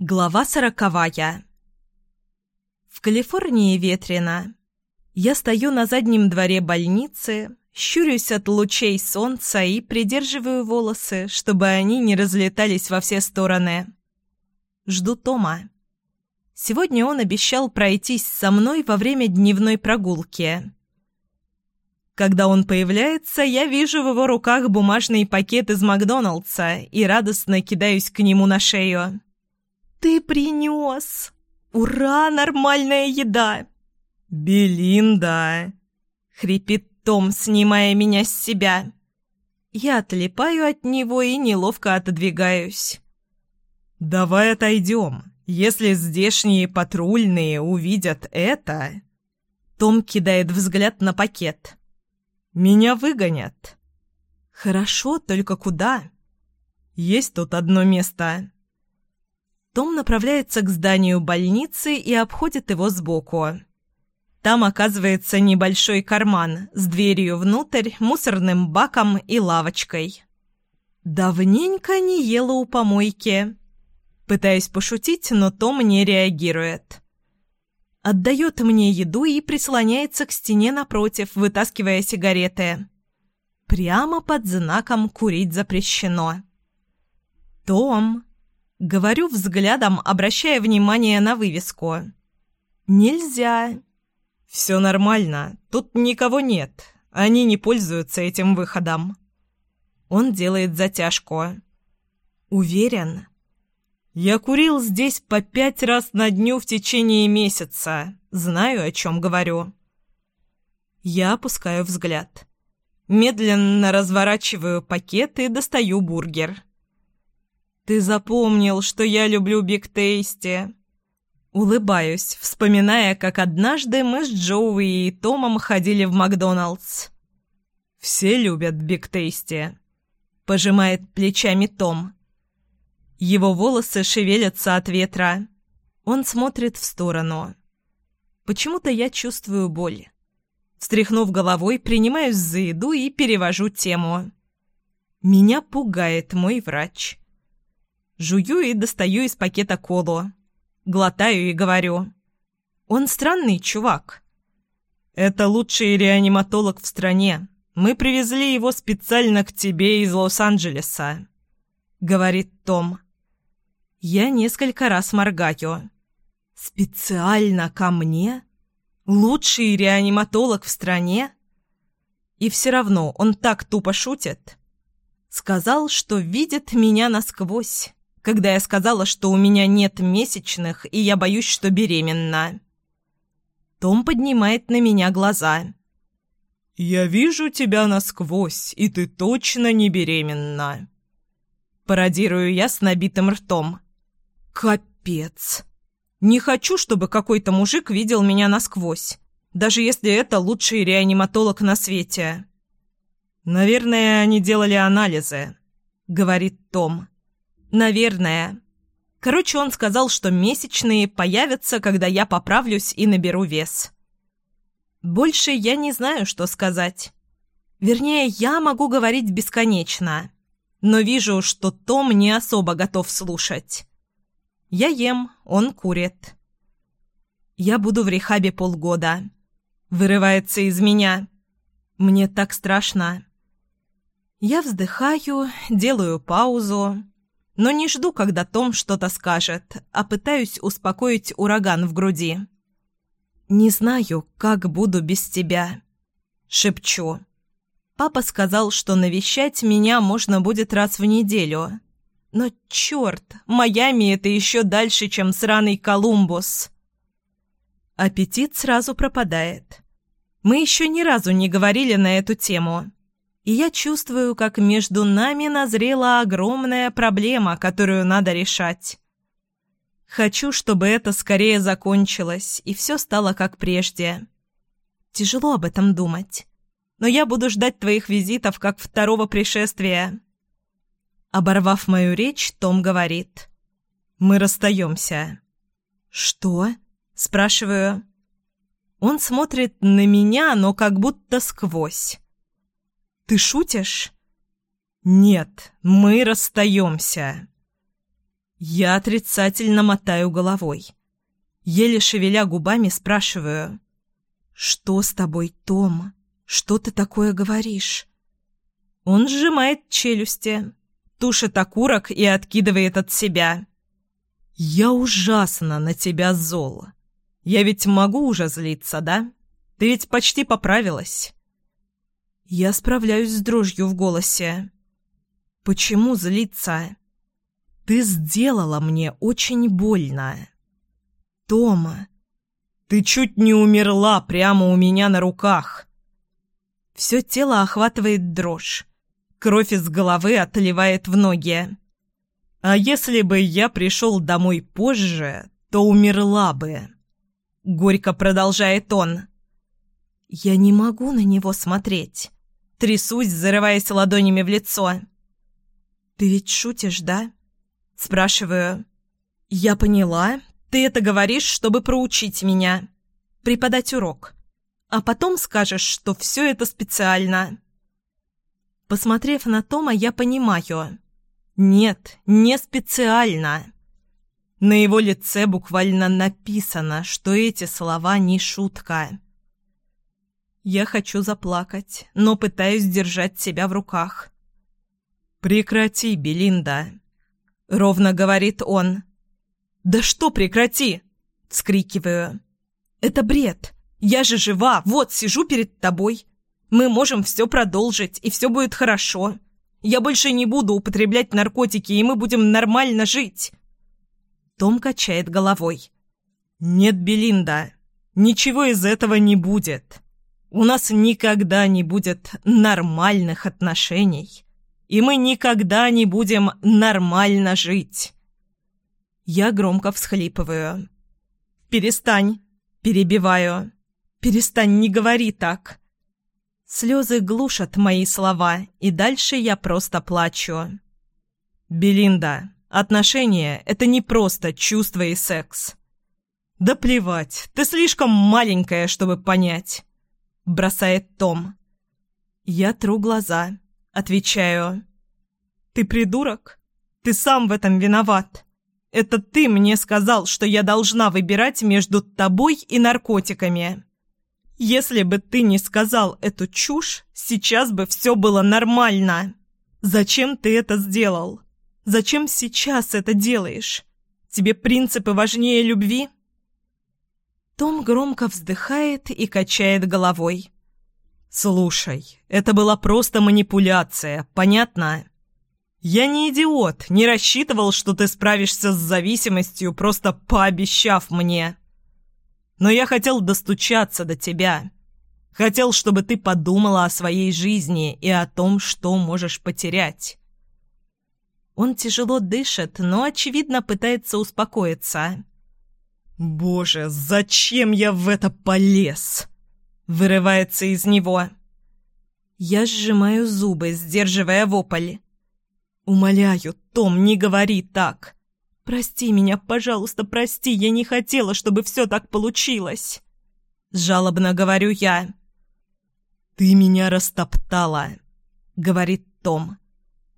Глава сороковая. В Калифорнии ветрено. Я стою на заднем дворе больницы, щурюсь от лучей солнца и придерживаю волосы, чтобы они не разлетались во все стороны. Жду Тома. Сегодня он обещал пройтись со мной во время дневной прогулки. Когда он появляется, я вижу в его руках бумажный пакет из Макдоналдса и радостно кидаюсь к нему на шею. «Ты принес! Ура, нормальная еда!» «Белинда!» — хрипит Том, снимая меня с себя. Я отлипаю от него и неловко отодвигаюсь. «Давай отойдем. Если здешние патрульные увидят это...» Том кидает взгляд на пакет. «Меня выгонят». «Хорошо, только куда?» «Есть тут одно место. Том направляется к зданию больницы и обходит его сбоку. Там оказывается небольшой карман с дверью внутрь, мусорным баком и лавочкой. Давненько не ела у помойки. Пытаюсь пошутить, но Том не реагирует. Отдает мне еду и прислоняется к стене напротив, вытаскивая сигареты. Прямо под знаком «Курить запрещено». «Том!» Говорю взглядом, обращая внимание на вывеску. «Нельзя». «Все нормально. Тут никого нет. Они не пользуются этим выходом». Он делает затяжку. «Уверен?» «Я курил здесь по пять раз на дню в течение месяца. Знаю, о чем говорю». Я опускаю взгляд. Медленно разворачиваю пакет и достаю бургер. «Ты запомнил, что я люблю Биг Тейсти?» Улыбаюсь, вспоминая, как однажды мы с Джоуи и Томом ходили в Макдоналдс. «Все любят Биг Тейсти», — пожимает плечами Том. Его волосы шевелятся от ветра. Он смотрит в сторону. Почему-то я чувствую боль. Встряхнув головой, принимаюсь за еду и перевожу тему. Меня пугает мой врач. Жую и достаю из пакета колу. Глотаю и говорю. Он странный чувак. Это лучший реаниматолог в стране. Мы привезли его специально к тебе из Лос-Анджелеса, говорит Том. Я несколько раз моргаю. Специально ко мне? Лучший реаниматолог в стране? И все равно он так тупо шутит. Сказал, что видит меня насквозь когда я сказала, что у меня нет месячных, и я боюсь, что беременна. Том поднимает на меня глаза. «Я вижу тебя насквозь, и ты точно не беременна». Пародирую я с набитым ртом. «Капец! Не хочу, чтобы какой-то мужик видел меня насквозь, даже если это лучший реаниматолог на свете». «Наверное, они делали анализы», — говорит Том. Наверное. Короче, он сказал, что месячные появятся, когда я поправлюсь и наберу вес. Больше я не знаю, что сказать. Вернее, я могу говорить бесконечно, но вижу, что Том не особо готов слушать. Я ем, он курит. Я буду в рехабе полгода. Вырывается из меня. Мне так страшно. Я вздыхаю, делаю паузу, но не жду, когда Том что-то скажет, а пытаюсь успокоить ураган в груди. «Не знаю, как буду без тебя», — шепчу. Папа сказал, что навещать меня можно будет раз в неделю. Но черт, Майами — это еще дальше, чем сраный Колумбус. Аппетит сразу пропадает. Мы еще ни разу не говорили на эту тему и я чувствую, как между нами назрела огромная проблема, которую надо решать. Хочу, чтобы это скорее закончилось, и все стало как прежде. Тяжело об этом думать, но я буду ждать твоих визитов как второго пришествия. Оборвав мою речь, Том говорит. «Мы расстаемся». «Что?» – спрашиваю. Он смотрит на меня, но как будто сквозь. Ты шутишь?» «Нет, мы расстаемся». Я отрицательно мотаю головой. Еле шевеля губами спрашиваю. «Что с тобой, Том? Что ты такое говоришь?» Он сжимает челюсти, тушит окурок и откидывает от себя. «Я ужасно на тебя зол. Я ведь могу уже злиться, да? Ты ведь почти поправилась». Я справляюсь с дрожью в голосе. «Почему злиться?» «Ты сделала мне очень больно». «Тома, ты чуть не умерла прямо у меня на руках». Все тело охватывает дрожь. Кровь из головы отливает в ноги. А если бы я пришел домой позже, то умерла бы. Горько продолжает он. Я не могу на него смотреть. Трясусь, зарываясь ладонями в лицо. «Ты ведь шутишь, да?» Спрашиваю. «Я поняла. Ты это говоришь, чтобы проучить меня. Преподать урок. А потом скажешь, что все это специально». Посмотрев на Тома, я понимаю. Нет, не специально. На его лице буквально написано, что эти слова не шутка. Я хочу заплакать, но пытаюсь держать себя в руках. «Прекрати, Белинда!» — ровно говорит он. «Да что прекрати!» — вскрикиваю. «Это бред! Я же жива, вот, сижу перед тобой. Мы можем все продолжить, и все будет хорошо. Я больше не буду употреблять наркотики, и мы будем нормально жить. Том качает головой. Нет, Белинда, ничего из этого не будет. У нас никогда не будет нормальных отношений. И мы никогда не будем нормально жить. Я громко всхлипываю. «Перестань!» Перебиваю. «Перестань, не говори так!» Слезы глушат мои слова, и дальше я просто плачу. «Белинда, отношения — это не просто чувство и секс». «Да плевать, ты слишком маленькая, чтобы понять», — бросает Том. Я тру глаза, отвечаю. «Ты придурок? Ты сам в этом виноват. Это ты мне сказал, что я должна выбирать между тобой и наркотиками». Если бы ты не сказал эту чушь, сейчас бы все было нормально. Зачем ты это сделал? Зачем сейчас это делаешь? Тебе принципы важнее любви?» Том громко вздыхает и качает головой. «Слушай, это была просто манипуляция, понятно? Я не идиот, не рассчитывал, что ты справишься с зависимостью, просто пообещав мне. Но я хотел достучаться до тебя. Хотел, чтобы ты подумала о своей жизни и о том, что можешь потерять. Он тяжело дышит, но, очевидно, пытается успокоиться. «Боже, зачем я в это полез?» Вырывается из него. Я сжимаю зубы, сдерживая вопль. «Умоляю, Том, не говори так. «Прости меня, пожалуйста, прости, я не хотела, чтобы все так получилось!» Жалобно говорю я. «Ты меня растоптала», — говорит Том.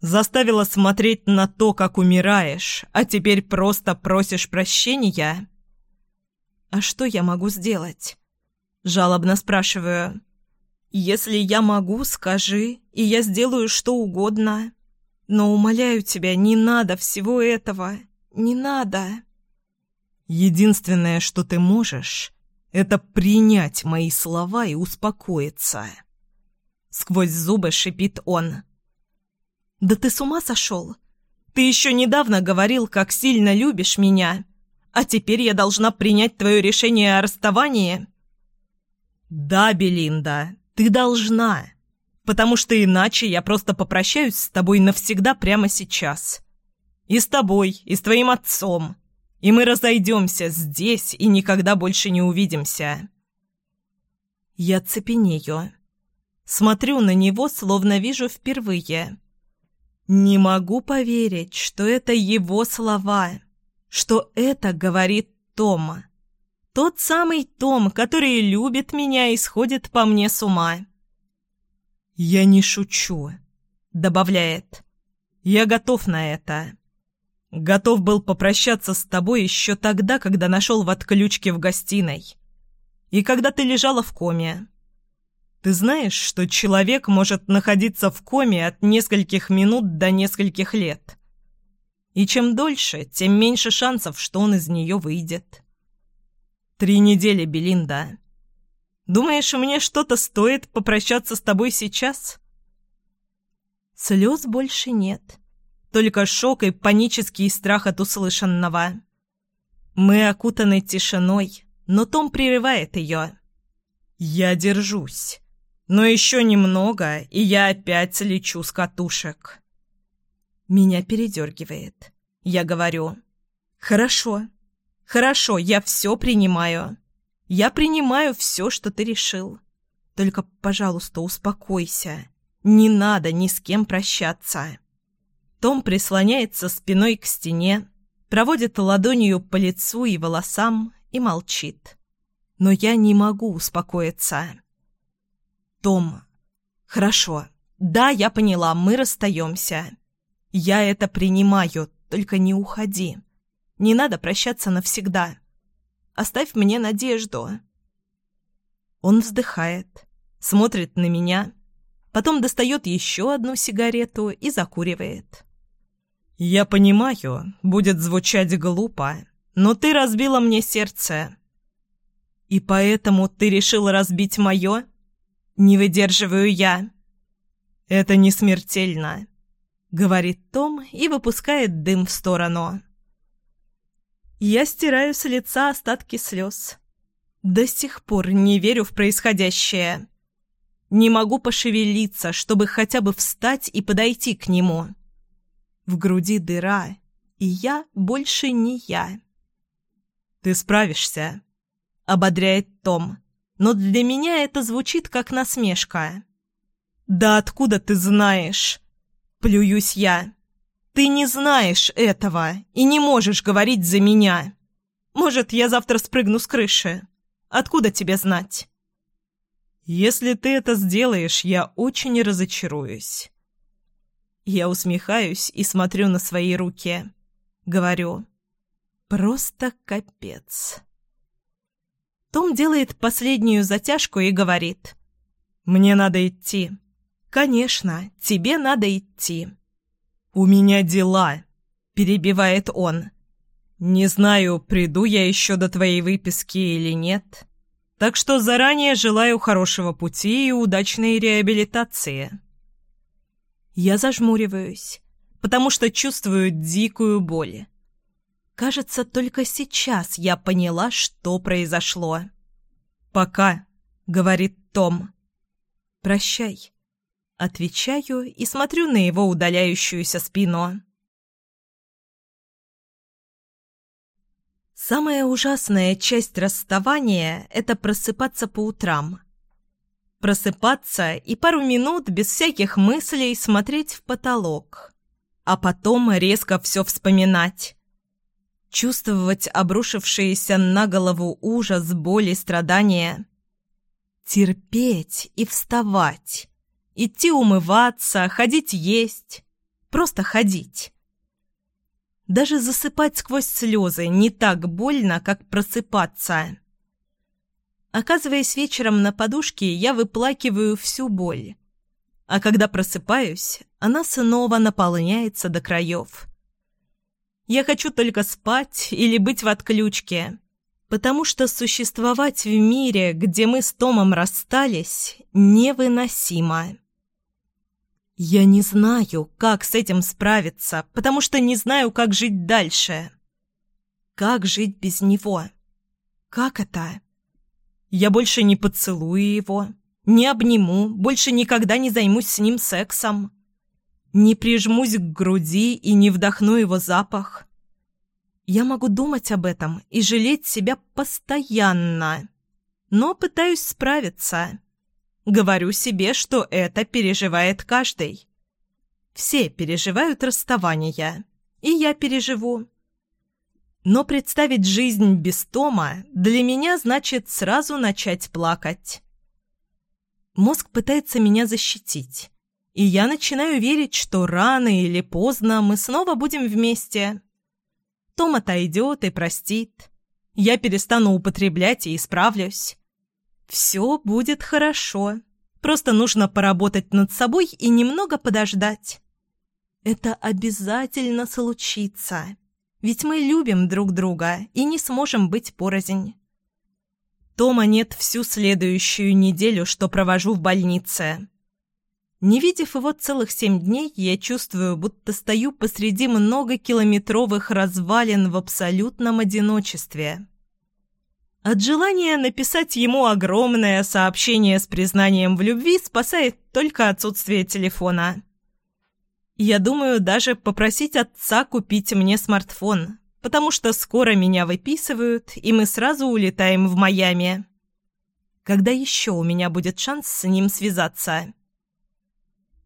«Заставила смотреть на то, как умираешь, а теперь просто просишь прощения?» «А что я могу сделать?» Жалобно спрашиваю. «Если я могу, скажи, и я сделаю что угодно. Но умоляю тебя, не надо всего этого. Не надо. Единственное, что ты можешь, это принять мои слова и успокоиться. Сквозь зубы шипит он. Да ты с ума сошел? Ты еще недавно говорил, как сильно любишь меня, а теперь я должна принять твое решение о расставании? Да, Белинда, ты должна, потому что иначе я просто попрощаюсь с тобой навсегда прямо сейчас. И с тобой, и с твоим отцом. И мы разойдемся здесь и никогда больше не увидимся. Я цепенею. Смотрю на него, словно вижу впервые. Не могу поверить, что это его слова, что это говорит Тома. Тот самый Том, который любит меня и сходит по мне с ума. «Я не шучу», — добавляет. «Я готов на это». Готов был попрощаться с тобой еще тогда, когда нашел в отключке в гостиной. И когда ты лежала в коме. Ты знаешь, что человек может находиться в коме от нескольких минут до нескольких лет. И чем дольше, тем меньше шансов, что он из нее выйдет. Три недели, Белинда. Думаешь, мне что-то стоит попрощаться с тобой сейчас? Слез больше нет. Только шок и панический страх от услышанного. Мы окутаны тишиной, но Том прерывает ее. «Я держусь. Но еще немного, и я опять лечу с катушек». Меня передергивает. Я говорю. «Хорошо. Хорошо, я все принимаю. Я принимаю все, что ты решил. Только, пожалуйста, успокойся. Не надо ни с кем прощаться». Том прислоняется спиной к стене, проводит ладонью по лицу и волосам и молчит. Но я не могу успокоиться. «Том, хорошо. Да, я поняла, мы расстаемся. Я это принимаю, только не уходи. Не надо прощаться навсегда. Оставь мне надежду». Он вздыхает, смотрит на меня, потом достает еще одну сигарету и закуривает. «Я понимаю, будет звучать глупо, но ты разбила мне сердце». «И поэтому ты решил разбить мое?» «Не выдерживаю я». «Это не смертельно», — говорит Том и выпускает дым в сторону. Я стираю с лица остатки слез. До сих пор не верю в происходящее. Не могу пошевелиться, чтобы хотя бы встать и подойти к нему. В груди дыра, и я больше не я. «Ты справишься», — ободряет Том, но для меня это звучит как насмешка. «Да откуда ты знаешь?» — плююсь я. Ты не знаешь этого и не можешь говорить за меня. Может, я завтра спрыгну с крыши. Откуда тебе знать? Если ты это сделаешь, я очень разочаруюсь. Я усмехаюсь и смотрю на свои руки. Говорю. Просто капец. Том делает последнюю затяжку и говорит. «Мне надо идти». «Конечно, тебе надо идти». «У меня дела», — перебивает он. «Не знаю, приду я еще до твоей выписки или нет. Так что заранее желаю хорошего пути и удачной реабилитации». Я зажмуриваюсь, потому что чувствую дикую боль. Кажется, только сейчас я поняла, что произошло. «Пока», — говорит Том. «Прощай». Отвечаю и смотрю на его удаляющуюся спину. Самая ужасная часть расставания – это просыпаться по утрам. Просыпаться и пару минут без всяких мыслей смотреть в потолок. А потом резко все вспоминать. Чувствовать обрушившиеся на голову ужас, боль и страдания. Терпеть и вставать. Идти умываться, ходить есть. Просто ходить. Даже засыпать сквозь слезы не так больно, как просыпаться. Оказываясь вечером на подушке, я выплакиваю всю боль. А когда просыпаюсь, она снова наполняется до краев. Я хочу только спать или быть в отключке, потому что существовать в мире, где мы с Томом расстались, невыносимо. Я не знаю, как с этим справиться, потому что не знаю, как жить дальше. Как жить без него? Как это? Я больше не поцелую его, не обниму, больше никогда не займусь с ним сексом. Не прижмусь к груди и не вдохну его запах. Я могу думать об этом и жалеть себя постоянно, но пытаюсь справиться. Говорю себе, что это переживает каждый. Все переживают расставания, и я переживу. Но представить жизнь без Тома для меня значит сразу начать плакать. Мозг пытается меня защитить, и я начинаю верить, что рано или поздно мы снова будем вместе – Том отойдет и простит. Я перестану употреблять и исправлюсь. Все будет хорошо. Просто нужно поработать над собой и немного подождать. Это обязательно случится. Ведь мы любим друг друга и не сможем быть порознь. Тома нет всю следующую неделю, что провожу в больнице. Не видев его целых семь дней, я чувствую, будто стою посреди многокилометровых развалин в абсолютном одиночестве. От желания написать ему огромное сообщение с признанием в любви спасает только отсутствие телефона. Я думаю даже попросить отца купить мне смартфон, потому что скоро меня выписывают, и мы сразу улетаем в Майами. Когда еще у меня будет шанс с ним связаться?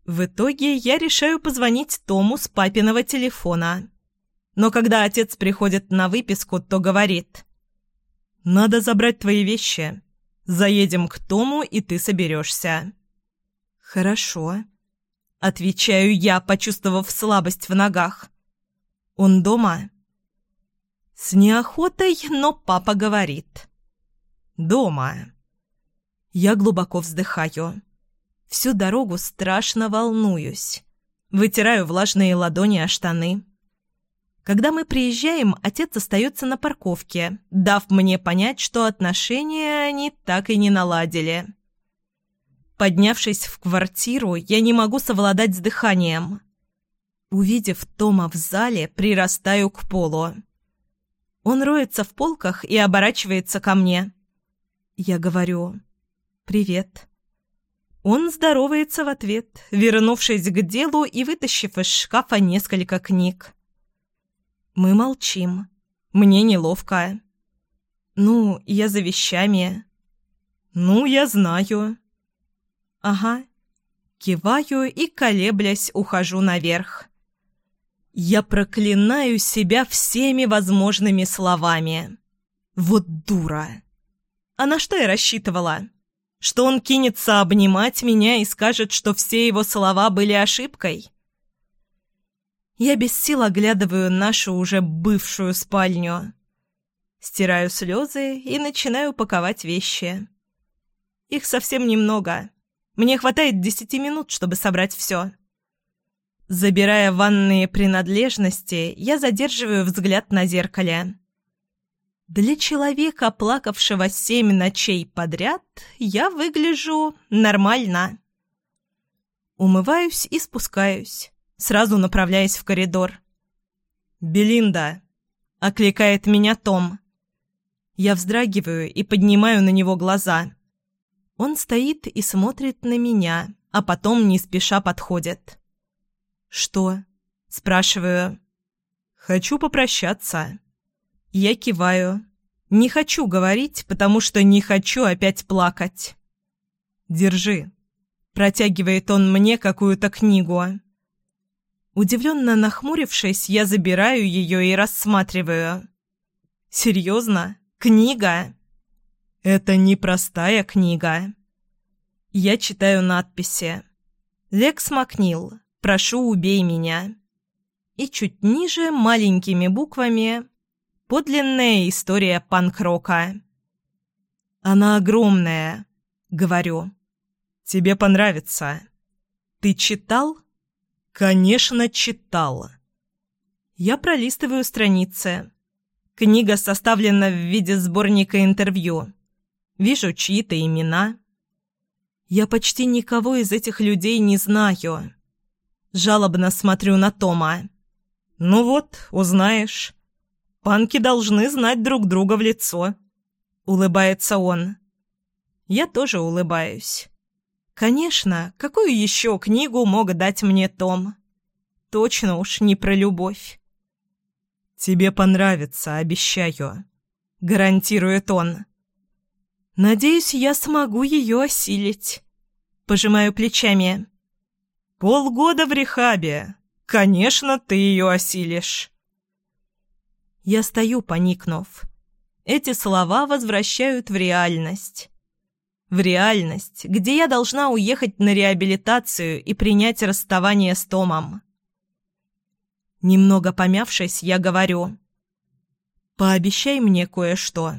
В итоге я решаю позвонить Тому с папиного телефона. Но когда отец приходит на выписку, то говорит «Надо забрать твои вещи. Заедем к Тому, и ты соберешься». «Хорошо», Отвечаю я, почувствовав слабость в ногах. «Он дома?» С неохотой, но папа говорит. «Дома». Я глубоко вздыхаю. Всю дорогу страшно волнуюсь. Вытираю влажные ладони о штаны. Когда мы приезжаем, отец остается на парковке, дав мне понять, что отношения они так и не наладили. Поднявшись в квартиру, я не могу совладать с дыханием. Увидев Тома в зале, прирастаю к полу. Он роется в полках и оборачивается ко мне. Я говорю «Привет». Он здоровается в ответ, вернувшись к делу и вытащив из шкафа несколько книг. Мы молчим. Мне неловко. «Ну, я за вещами». «Ну, я знаю». «Ага». Киваю и, колеблясь, ухожу наверх. Я проклинаю себя всеми возможными словами. Вот дура. А на что я рассчитывала? Что он кинется обнимать меня и скажет, что все его слова были ошибкой? Я без сил оглядываю нашу уже бывшую спальню. Стираю слезы и начинаю паковать вещи. Их совсем немного. Мне хватает десяти минут, чтобы собрать все. Забирая ванные принадлежности, я задерживаю взгляд на зеркале. Для человека, плакавшего семь ночей подряд, я выгляжу нормально. Умываюсь и спускаюсь, сразу направляясь в коридор. «Белинда!» — окликает меня Том. Я вздрагиваю и поднимаю на него глаза. Он стоит и смотрит на меня, а потом не спеша подходит. «Что?» – спрашиваю. «Хочу попрощаться». Я киваю. Не хочу говорить, потому что не хочу опять плакать. «Держи». Протягивает он мне какую-то книгу. Удивленно нахмурившись, я забираю ее и рассматриваю. «Серьезно? Книга?» Это непростая книга. Я читаю надписи. «Лекс Макнил, прошу, убей меня». И чуть ниже, маленькими буквами, «Подлинная история панк-рока». «Она огромная», — говорю. «Тебе понравится». «Ты читал?» «Конечно, читал». Я пролистываю страницы. Книга составлена в виде сборника интервью. Вижу чьи-то имена. Я почти никого из этих людей не знаю. Жалобно смотрю на Тома. «Ну вот, узнаешь. Панки должны знать друг друга в лицо», — улыбается он. Я тоже улыбаюсь. Конечно, какую еще книгу мог дать мне Том? Точно уж не про любовь. «Тебе понравится, обещаю», — гарантирует он. Надеюсь, я смогу ее осилить. Пожимаю плечами. Полгода в рехабе. Конечно, ты ее осилишь. Я стою, поникнув. Эти слова возвращают в реальность. В реальность, где я должна уехать на реабилитацию и принять расставание с Томом. Немного помявшись, я говорю. Пообещай мне кое-что».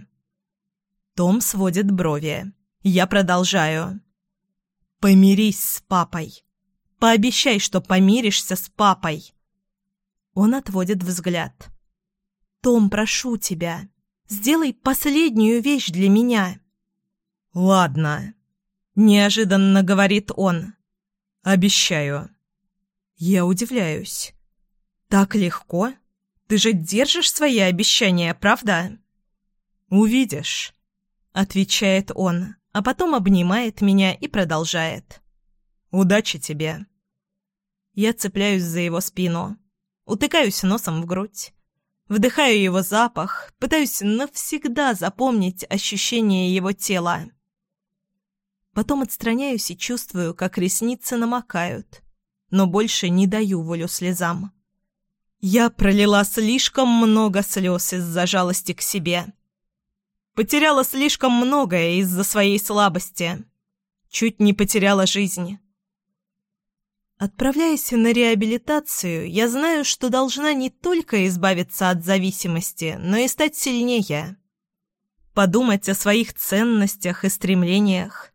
Том сводит брови. Я продолжаю. «Помирись с папой. Пообещай, что помиришься с папой». Он отводит взгляд. «Том, прошу тебя, сделай последнюю вещь для меня». «Ладно», — неожиданно говорит он. «Обещаю». Я удивляюсь. «Так легко? Ты же держишь свои обещания, правда?» «Увидишь», — отвечает он, а потом обнимает меня и продолжает. «Удачи тебе». Я цепляюсь за его спину, утыкаюсь носом в грудь. Вдыхаю его запах, пытаюсь навсегда запомнить ощущение его тела. Потом отстраняюсь и чувствую, как ресницы намокают, но больше не даю волю слезам. Я пролила слишком много слез из-за жалости к себе. Потеряла слишком многое из-за своей слабости. Чуть не потеряла жизнь. Отправляясь на реабилитацию, я знаю, что должна не только избавиться от зависимости, но и стать сильнее. Подумать о своих ценностях и стремлениях.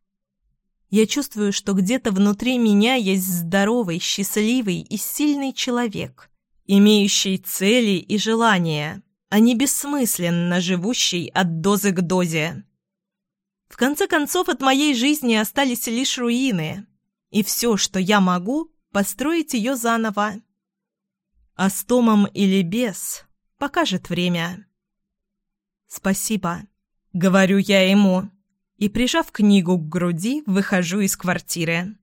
Я чувствую, что где-то внутри меня есть здоровый, счастливый и сильный человек, имеющий цели и желания, а не бессмысленно живущий от дозы к дозе. В конце концов, от моей жизни остались лишь руины – и все, что я могу, построить ее заново. А с Томом или без, покажет время. «Спасибо», — говорю я ему, и, прижав книгу к груди, выхожу из квартиры.